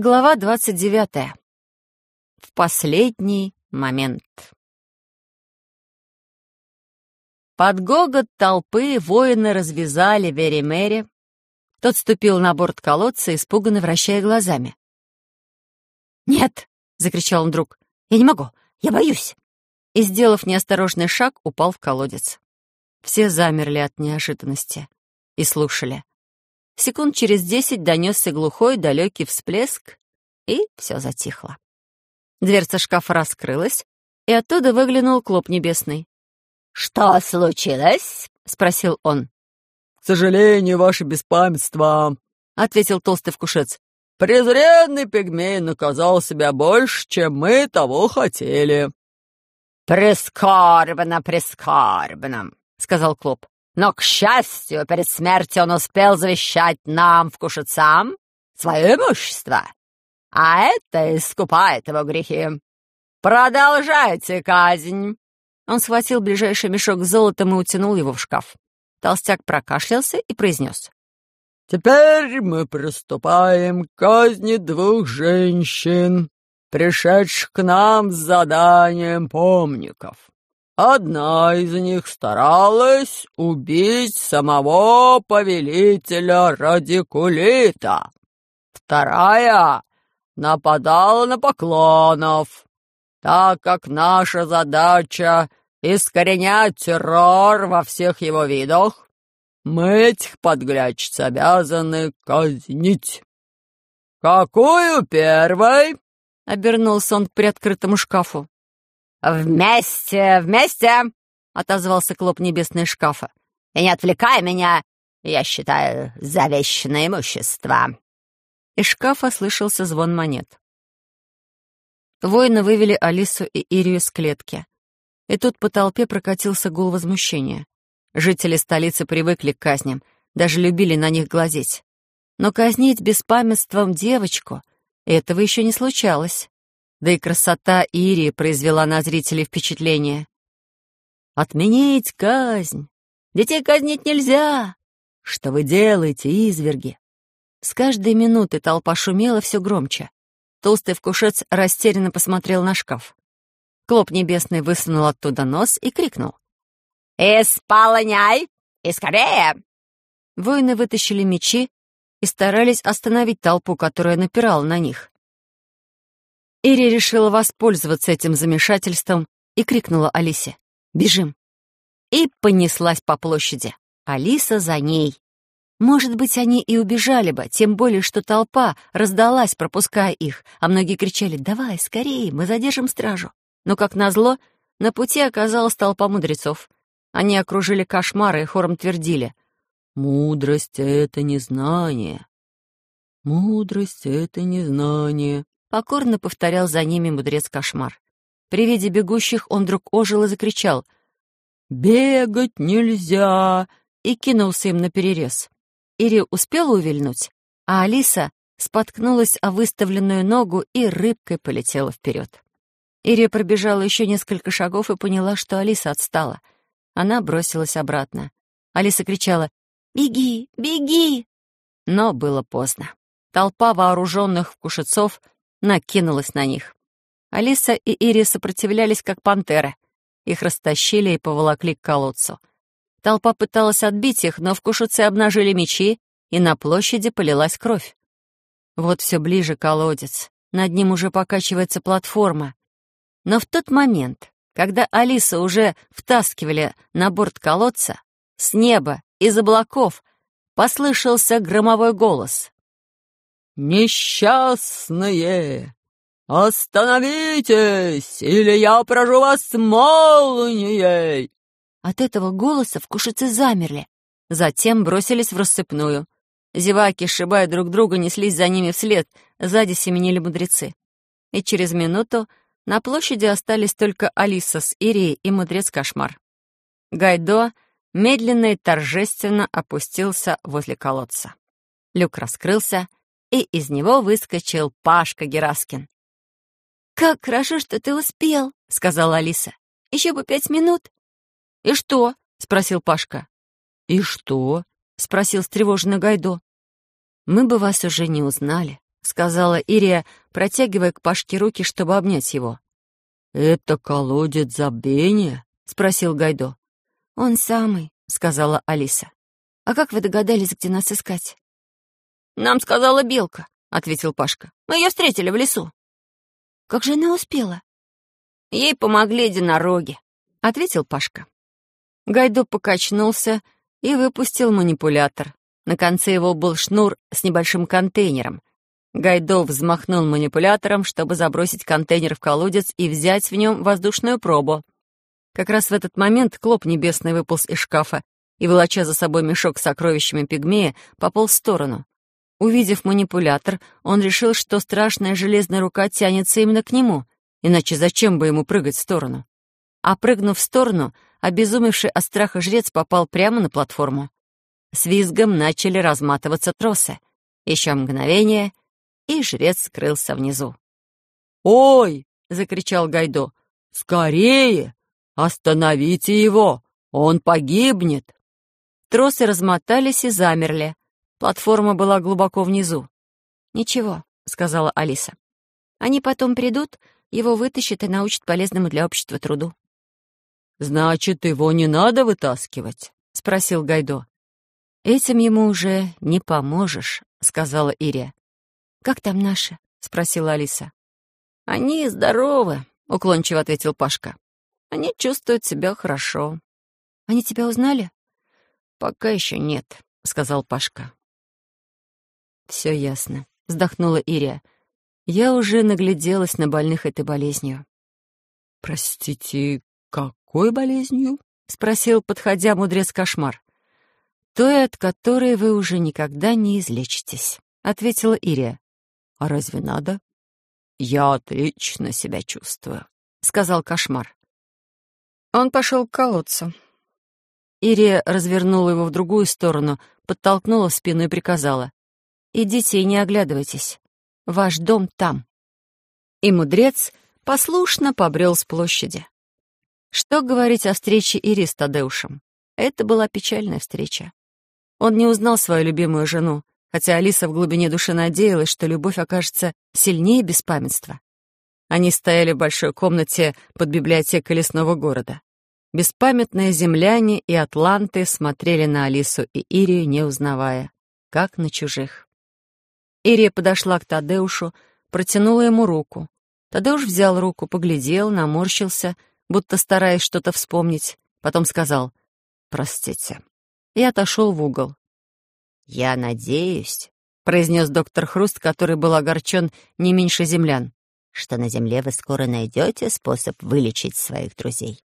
Глава двадцать девятая. В последний момент. Под гогот толпы воины развязали Вери-Мэри. Тот ступил на борт колодца, испуганно вращая глазами. «Нет!» — закричал он вдруг. «Я не могу! Я боюсь!» И, сделав неосторожный шаг, упал в колодец. Все замерли от неожиданности и слушали. Секунд через десять донесся глухой далекий всплеск, и все затихло. Дверца шкафа раскрылась, и оттуда выглянул клоп небесный. «Что случилось?» — спросил он. «К сожалению, ваше беспамятство», — ответил толстый вкушец. «Презренный пигмей наказал себя больше, чем мы того хотели». «Прискорбно, прискорбно», — сказал Клоп. Но, к счастью, перед смертью он успел завещать нам, вкушицам, свое имущество. А это искупает его грехи. Продолжайте казнь!» Он схватил ближайший мешок с золотом и утянул его в шкаф. Толстяк прокашлялся и произнес. «Теперь мы приступаем к казни двух женщин, пришедших к нам с заданием помников. Одна из них старалась убить самого повелителя Радикулита. Вторая нападала на поклонов. Так как наша задача — искоренять террор во всех его видах, мы этих подглядчиц обязаны казнить. «Какую первой?» — обернулся он к приоткрытому шкафу. «Вместе, вместе!» — отозвался клоп небесной шкафа. «И не отвлекай меня, я считаю, завещанное имущество». Из шкафа слышался звон монет. Воины вывели Алису и Ирию из клетки. И тут по толпе прокатился гул возмущения. Жители столицы привыкли к казням, даже любили на них глазеть. Но казнить беспамятством девочку — этого еще не случалось. Да и красота Ирии произвела на зрителей впечатление. «Отменить казнь! Детей казнить нельзя! Что вы делаете, изверги?» С каждой минуты толпа шумела все громче. Толстый вкушец растерянно посмотрел на шкаф. Клоп небесный высунул оттуда нос и крикнул. «Исполняй! И скорее!» Воины вытащили мечи и старались остановить толпу, которая напирала на них. Ири решила воспользоваться этим замешательством и крикнула Алисе «Бежим!» и понеслась по площади. Алиса за ней. Может быть, они и убежали бы, тем более, что толпа раздалась, пропуская их, а многие кричали «Давай, скорее, мы задержим стражу». Но, как назло, на пути оказалась толпа мудрецов. Они окружили кошмары и хором твердили «Мудрость — это незнание. Мудрость — это незнание. Покорно повторял за ними мудрец-кошмар. При виде бегущих он вдруг ожил и закричал «Бегать нельзя!» и кинулся им на перерез. Ири успела увильнуть, а Алиса споткнулась о выставленную ногу и рыбкой полетела вперед. Ирия пробежала еще несколько шагов и поняла, что Алиса отстала. Она бросилась обратно. Алиса кричала «Беги! Беги!» Но было поздно. Толпа вооруженных вкушецов — накинулась на них. Алиса и Ири сопротивлялись, как пантеры. Их растащили и поволокли к колодцу. Толпа пыталась отбить их, но вкушицы обнажили мечи, и на площади полилась кровь. Вот все ближе колодец. Над ним уже покачивается платформа. Но в тот момент, когда Алиса уже втаскивали на борт колодца, с неба, из облаков, послышался громовой голос. «Несчастные! Остановитесь, или я прожу вас молнией!» От этого голоса вкушицы замерли, затем бросились в рассыпную. Зеваки, сшибая друг друга, неслись за ними вслед, сзади семенили мудрецы. И через минуту на площади остались только Алиса с Ирией и мудрец-кошмар. Гайдо медленно и торжественно опустился возле колодца. Люк раскрылся, и из него выскочил Пашка Гераскин. «Как хорошо, что ты успел», — сказала Алиса. «Еще бы пять минут». «И что?» — спросил Пашка. «И что?» — спросил встревоженный Гайдо. «Мы бы вас уже не узнали», — сказала Ирия, протягивая к Пашке руки, чтобы обнять его. «Это колодец забвения?» — спросил Гайдо. «Он самый», — сказала Алиса. «А как вы догадались, где нас искать?» «Нам сказала Белка», — ответил Пашка. «Мы ее встретили в лесу». «Как же она успела?» «Ей помогли единороги», — ответил Пашка. Гайдо покачнулся и выпустил манипулятор. На конце его был шнур с небольшим контейнером. Гайдо взмахнул манипулятором, чтобы забросить контейнер в колодец и взять в нем воздушную пробу. Как раз в этот момент клоп небесный выполз из шкафа и, волоча за собой мешок с сокровищами пигмея, пополз в сторону. Увидев манипулятор, он решил, что страшная железная рука тянется именно к нему, иначе зачем бы ему прыгать в сторону? А прыгнув в сторону, обезумевший от страха жрец попал прямо на платформу. С визгом начали разматываться тросы. Еще мгновение, и жрец скрылся внизу. «Ой!» — закричал Гайдо. «Скорее! Остановите его! Он погибнет!» Тросы размотались и замерли. Платформа была глубоко внизу. «Ничего», — сказала Алиса. «Они потом придут, его вытащат и научат полезному для общества труду». «Значит, его не надо вытаскивать?» — спросил Гайдо. «Этим ему уже не поможешь», — сказала Ирия. «Как там наши?» — спросила Алиса. «Они здоровы», — уклончиво ответил Пашка. «Они чувствуют себя хорошо». «Они тебя узнали?» «Пока еще нет», — сказал Пашка. «Все ясно», — вздохнула Ирия. «Я уже нагляделась на больных этой болезнью». «Простите, какой болезнью?» — спросил, подходя мудрец-кошмар. «Той, от которой вы уже никогда не излечитесь», — ответила Ирия. «А разве надо?» «Я отлично себя чувствую», — сказал кошмар. Он пошел к колодцу. Ирия развернула его в другую сторону, подтолкнула в спину и приказала. «Идите и не оглядывайтесь. Ваш дом там». И мудрец послушно побрел с площади. Что говорить о встрече Ири с Тадеушем? Это была печальная встреча. Он не узнал свою любимую жену, хотя Алиса в глубине души надеялась, что любовь окажется сильнее беспамятства. Они стояли в большой комнате под библиотекой лесного города. Беспамятные земляне и атланты смотрели на Алису и Ирию, не узнавая, как на чужих. Ирия подошла к Тадеушу, протянула ему руку. Тадеуш взял руку, поглядел, наморщился — будто стараясь что-то вспомнить. Потом сказал «Простите». И отошел в угол. «Я надеюсь», — произнес доктор Хруст, который был огорчен не меньше землян, «что на земле вы скоро найдете способ вылечить своих друзей».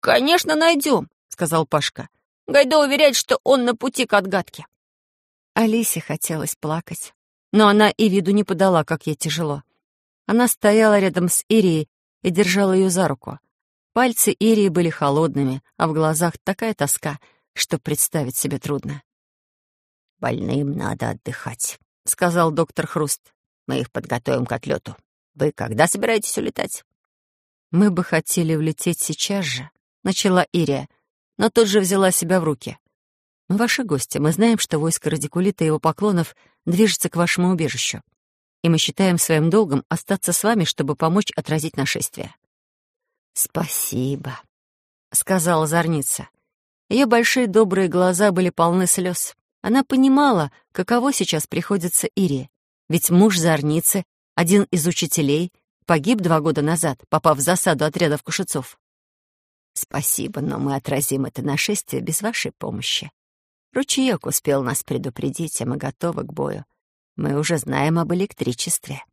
«Конечно, найдем», — сказал Пашка. «Гайдо уверяет, что он на пути к отгадке». Алисе хотелось плакать, но она и виду не подала, как ей тяжело. Она стояла рядом с Ирией и держала ее за руку. Пальцы Ирии были холодными, а в глазах такая тоска, что представить себе трудно. «Больным надо отдыхать», — сказал доктор Хруст. «Мы их подготовим к отлету. Вы когда собираетесь улетать?» «Мы бы хотели улететь сейчас же», — начала Ирия, но тут же взяла себя в руки. «Мы ваши гости. Мы знаем, что войско радикулита и его поклонов движется к вашему убежищу. И мы считаем своим долгом остаться с вами, чтобы помочь отразить нашествие». «Спасибо», — сказала Зорница. Ее большие добрые глаза были полны слез. Она понимала, каково сейчас приходится Ире. Ведь муж Зорницы, один из учителей, погиб два года назад, попав в засаду отрядов кушецов. «Спасибо, но мы отразим это нашествие без вашей помощи. Ручеек успел нас предупредить, а мы готовы к бою. Мы уже знаем об электричестве».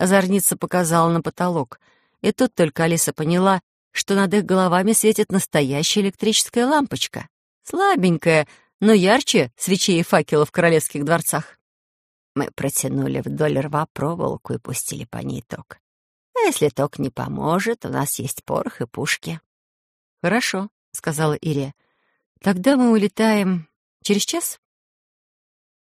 Зорница показала на потолок — и тут только Алиса поняла, что над их головами светит настоящая электрическая лампочка. Слабенькая, но ярче свечей и факелов в королевских дворцах. Мы протянули вдоль рва проволоку и пустили по ней ток. А если ток не поможет, у нас есть порох и пушки. «Хорошо», — сказала Ирия. «Тогда мы улетаем через час?»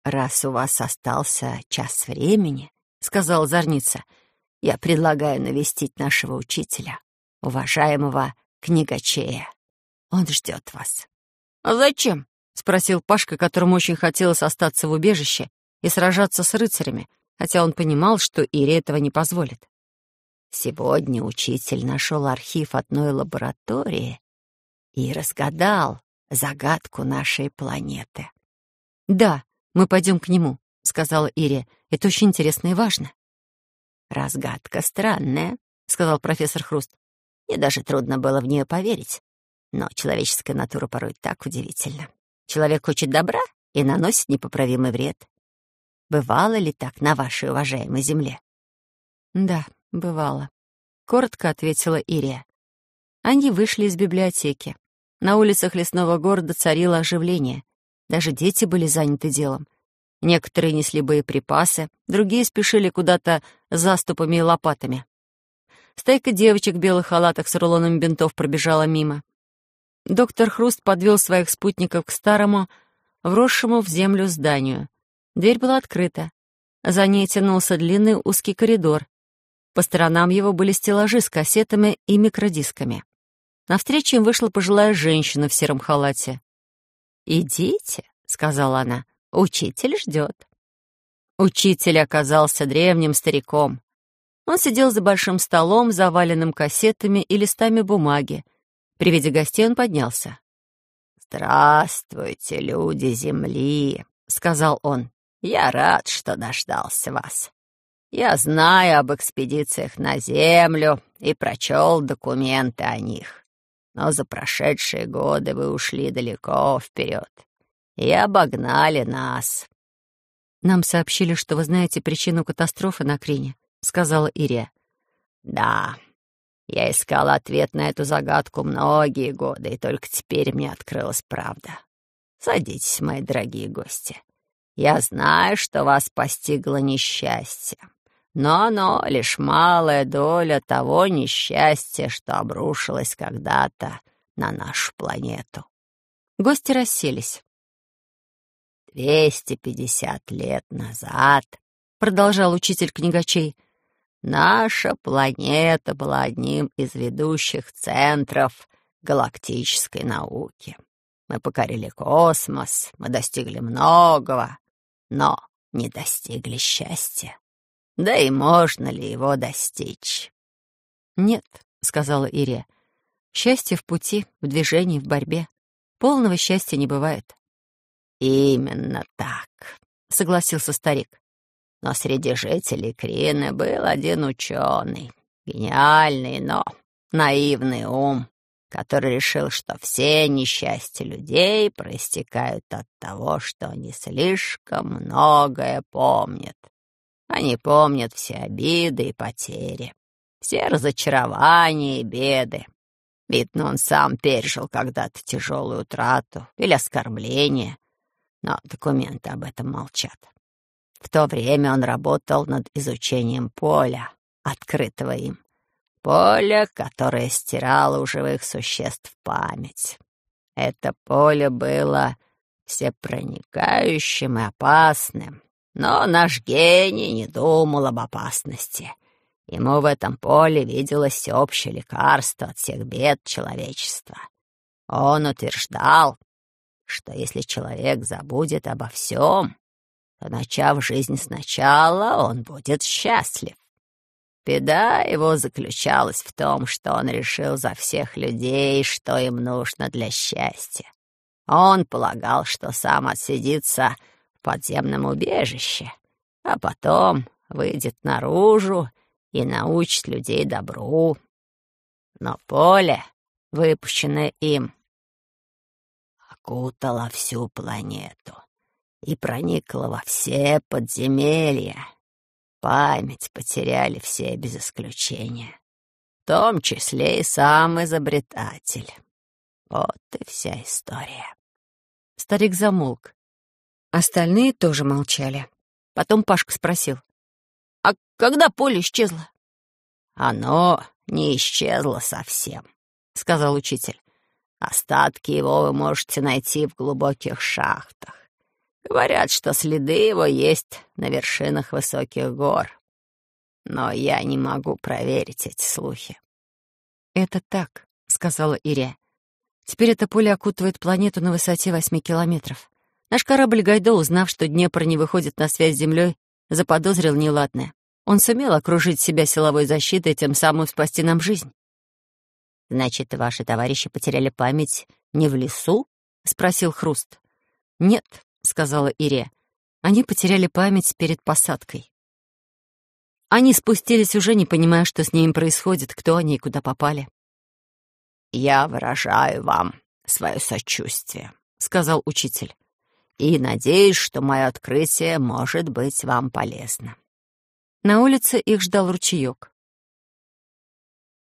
«Раз у вас остался час времени», — сказала Зорница, — я предлагаю навестить нашего учителя, уважаемого книгачея. Он ждет вас». «А зачем?» — спросил Пашка, которому очень хотелось остаться в убежище и сражаться с рыцарями, хотя он понимал, что Ири этого не позволит. Сегодня учитель нашел архив одной лаборатории и разгадал загадку нашей планеты. «Да, мы пойдем к нему», — сказала Ири. «Это очень интересно и важно». «Разгадка странная», — сказал профессор Хруст. «Мне даже трудно было в нее поверить. Но человеческая натура порой так удивительна. Человек хочет добра и наносит непоправимый вред. Бывало ли так на вашей уважаемой земле?» «Да, бывало», — коротко ответила Ирия. Они вышли из библиотеки. На улицах лесного города царило оживление. Даже дети были заняты делом. Некоторые несли боеприпасы, другие спешили куда-то заступами и лопатами. Стайка девочек в белых халатах с рулоном бинтов пробежала мимо. Доктор Хруст подвел своих спутников к старому, вросшему в землю зданию. Дверь была открыта. За ней тянулся длинный узкий коридор. По сторонам его были стеллажи с кассетами и микродисками. Навстречу им вышла пожилая женщина в сером халате. «Идите», — сказала она, — «учитель ждет». Учитель оказался древним стариком. Он сидел за большим столом, заваленным кассетами и листами бумаги. При виде гостей он поднялся. «Здравствуйте, люди Земли», — сказал он. «Я рад, что дождался вас. Я знаю об экспедициях на Землю и прочел документы о них. Но за прошедшие годы вы ушли далеко вперед и обогнали нас». «Нам сообщили, что вы знаете причину катастрофы на Крине», — сказала Ирия. «Да, я искала ответ на эту загадку многие годы, и только теперь мне открылась правда. Садитесь, мои дорогие гости. Я знаю, что вас постигло несчастье, но оно лишь малая доля того несчастья, что обрушилось когда-то на нашу планету. Гости расселись. «Двести пятьдесят лет назад», — продолжал учитель книгачей, Наша планета была одним из ведущих центров галактической науки. Мы покорили космос, мы достигли многого, но не достигли счастья. Да и можно ли его достичь? «Нет», — сказала Ирия, — «счастье в пути, в движении, в борьбе. Полного счастья не бывает». «Именно так», — согласился старик. Но среди жителей Крины был один ученый, гениальный, но наивный ум, который решил, что все несчастья людей проистекают от того, что они слишком многое помнят. Они помнят все обиды и потери, все разочарования и беды. Видно, он сам пережил когда-то тяжелую утрату или оскорбление, но документы об этом молчат. В то время он работал над изучением поля, открытого им. Поле, которое стирало у живых существ память. Это поле было всепроникающим и опасным, но наш гений не думал об опасности. Ему в этом поле виделось всеобщее лекарство от всех бед человечества. Он утверждал, что если человек забудет обо всем, то, начав жизнь сначала, он будет счастлив. Беда его заключалась в том, что он решил за всех людей, что им нужно для счастья. Он полагал, что сам отсидится подземном убежище, а потом выйдет наружу и научит людей добру. Но поле, выпущенное им, окутало всю планету и проникла во все подземелья. Память потеряли все без исключения, в том числе и сам изобретатель. Вот и вся история. Старик замолк. Остальные тоже молчали. Потом Пашка спросил. «А когда поле исчезло?» «Оно не исчезло совсем», — сказал учитель. «Остатки его вы можете найти в глубоких шахтах. Говорят, что следы его есть на вершинах высоких гор. Но я не могу проверить эти слухи. «Это так», — сказала Ирия. «Теперь это поле окутывает планету на высоте восьми километров. Наш корабль Гайдо, узнав, что Днепр не выходит на связь с Землей, заподозрил неладное. Он сумел окружить себя силовой защитой, тем самым спасти нам жизнь. «Значит, ваши товарищи потеряли память не в лесу?» — спросил Хруст. «Нет», — сказала Ирия. «Они потеряли память перед посадкой». Они спустились уже, не понимая, что с ними происходит, кто они и куда попали. «Я выражаю вам свое сочувствие», — сказал учитель. «И надеюсь, что мое открытие может быть вам полезно». На улице их ждал ручеек.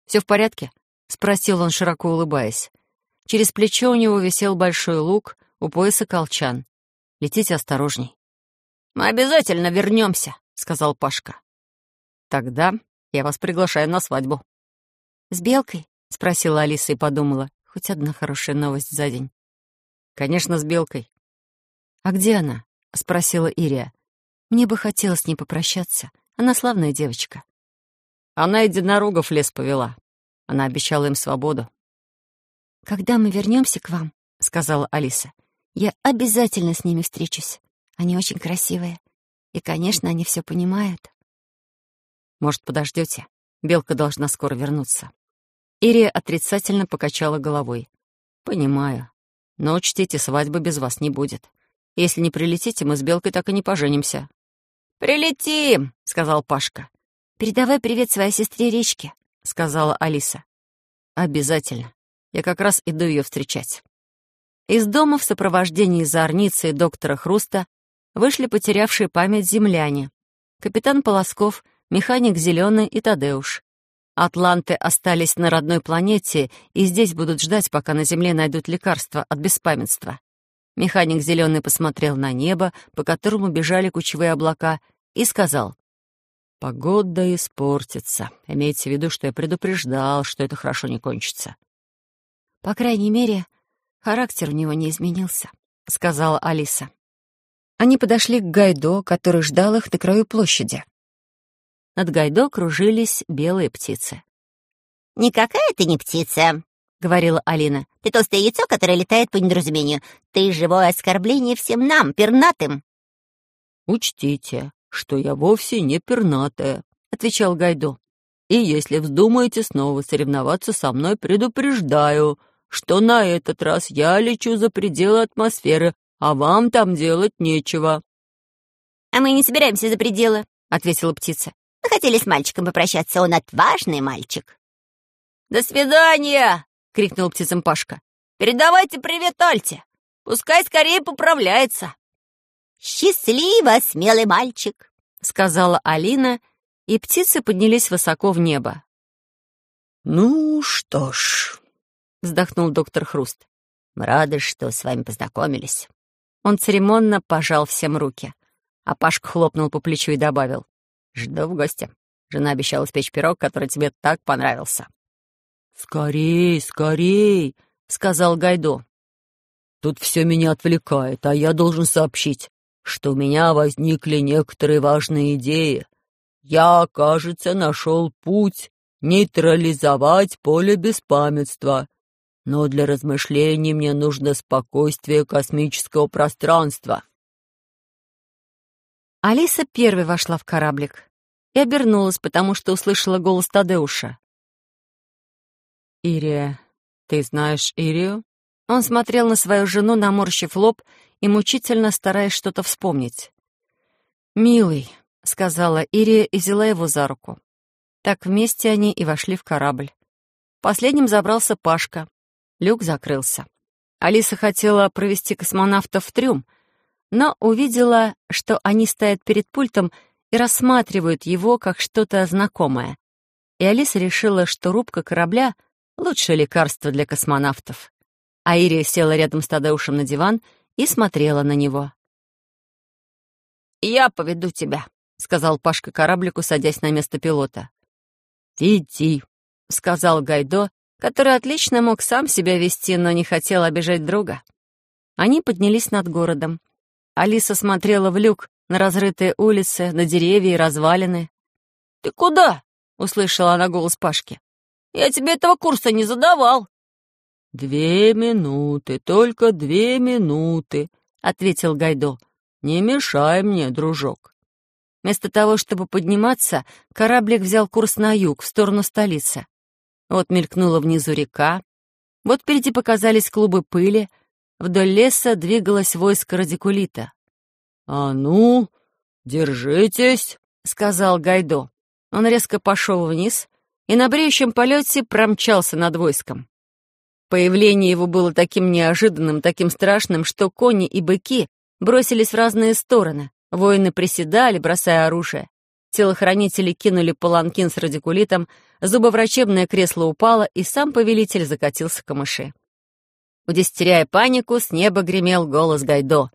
«Все в порядке?» — спросил он, широко улыбаясь. Через плечо у него висел большой лук, у пояса колчан. «Летите осторожней». «Мы обязательно вернемся», — сказал Пашка. «Тогда я вас приглашаю на свадьбу». «С Белкой?» — спросила Алиса и подумала. Хоть одна хорошая новость за день. «Конечно, с Белкой». «А где она?» — спросила Ирия. «Мне бы хотелось с ней попрощаться. Она славная девочка. Она единорогов в лес повела. Она обещала им свободу. «Когда мы вернемся к вам», — сказала Алиса, «я обязательно с ними встречусь. Они очень красивые. И, конечно, они все понимают». «Может, подождете? Белка должна скоро вернуться». Ирия отрицательно покачала головой. «Понимаю. Но учтите, свадьбы без вас не будет. Если не прилетите, мы с Белкой так и не поженимся. «Прилетим!» — сказал Пашка. «Передавай привет своей сестре Речке», — сказала Алиса. «Обязательно. Я как раз иду ее встречать». Из дома в сопровождении зорницы и доктора Хруста вышли потерявшие память земляне. Капитан Полосков, механик Зеленый и Тадеуш. Атланты остались на родной планете и здесь будут ждать, пока на Земле найдут лекарство от беспамятства. Механик зеленый посмотрел на небо, по которому бежали кучевые облака, и сказал, «Погода испортится. Имейте в виду, что я предупреждал, что это хорошо не кончится». «По крайней мере, характер у него не изменился», — сказала Алиса. Они подошли к Гайдо, который ждал их на краю площади. Над Гайдо кружились белые птицы. «Никакая ты не птица», — говорила Алина. «Ты толстое яйцо, которое летает по недоразумению. Ты живое оскорбление всем нам, пернатым». «Учтите, что я вовсе не пернатая», — отвечал Гайдо. «И если вздумаете снова соревноваться со мной, предупреждаю, что на этот раз я лечу за пределы атмосферы, а вам там делать нечего». «А мы не собираемся за пределы», — ответила птица. «Мы хотели с мальчиком попрощаться, он отважный мальчик». «До свидания!» — крикнул птицам Пашка. «Передавайте привет Альте! Пускай скорее поправляется!» «Счастливо, смелый мальчик!» — сказала Алина, и птицы поднялись высоко в небо. «Ну что ж», — вздохнул доктор Хруст. «Мы рады, что с вами познакомились». Он церемонно пожал всем руки, а Пашка хлопнул по плечу и добавил. «Жду в гости. Жена обещала спечь пирог, который тебе так понравился». «Скорей, скорей!» — сказал Гайдо. «Тут все меня отвлекает, а я должен сообщить, что у меня возникли некоторые важные идеи. Я, кажется, нашел путь нейтрализовать поле беспамятства. Но для размышлений мне нужно спокойствие космического пространства». Алиса первой вошла в кораблик и обернулась, потому что услышала голос Тадеуша. «Ирия, ты знаешь Ирию?» Он смотрел на свою жену, наморщив лоб и мучительно стараясь что-то вспомнить. «Милый», — сказала Ирия и взяла его за руку. Так вместе они и вошли в корабль. Последним забрался Пашка. Люк закрылся. Алиса хотела провести космонавтов в трюм, но увидела, что они стоят перед пультом и рассматривают его как что-то знакомое. И Алиса решила, что рубка корабля Лучшее лекарство для космонавтов. Аирия села рядом с Тадеушем на диван и смотрела на него. «Я поведу тебя», — сказал Пашка кораблику, садясь на место пилота. «Веди», — сказал Гайдо, который отлично мог сам себя вести, но не хотел обижать друга. Они поднялись над городом. Алиса смотрела в люк на разрытые улицы, на деревья и развалины. «Ты куда?» — услышала она голос Пашки. Я тебе этого курса не задавал». «Две минуты, только две минуты», — ответил Гайдо. «Не мешай мне, дружок». Вместо того, чтобы подниматься, кораблик взял курс на юг, в сторону столицы. Вот мелькнула внизу река, вот впереди показались клубы пыли, вдоль леса двигалось войско радикулита. «А ну, держитесь!» — сказал Гайдо. Он резко пошел вниз и на бреющем полете промчался над войском. Появление его было таким неожиданным, таким страшным, что кони и быки бросились в разные стороны. Воины приседали, бросая оружие. Телохранители кинули паланкин с радикулитом, зубоврачебное кресло упало, и сам повелитель закатился к камыши. Удестеряя панику, с неба гремел голос Гайдо.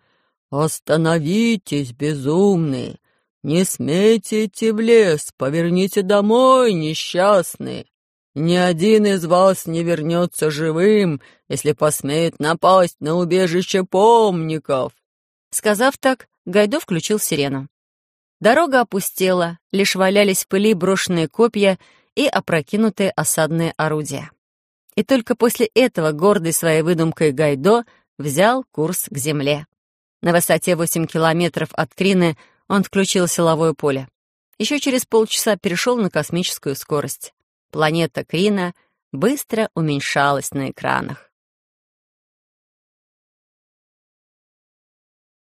«Остановитесь, безумные! Не смейте идти в лес, поверните домой, несчастные! Ни один из вас не вернется живым, если посмеет напасть на убежище помников!» Сказав так, Гайдо включил сирену. Дорога опустела, лишь валялись в пыли брошенные копья и опрокинутые осадные орудия. И только после этого гордый своей выдумкой Гайдо взял курс к земле. На высоте 8 километров от Крины он включил силовое поле. Еще через полчаса перешел на космическую скорость. Планета Крина быстро уменьшалась на экранах.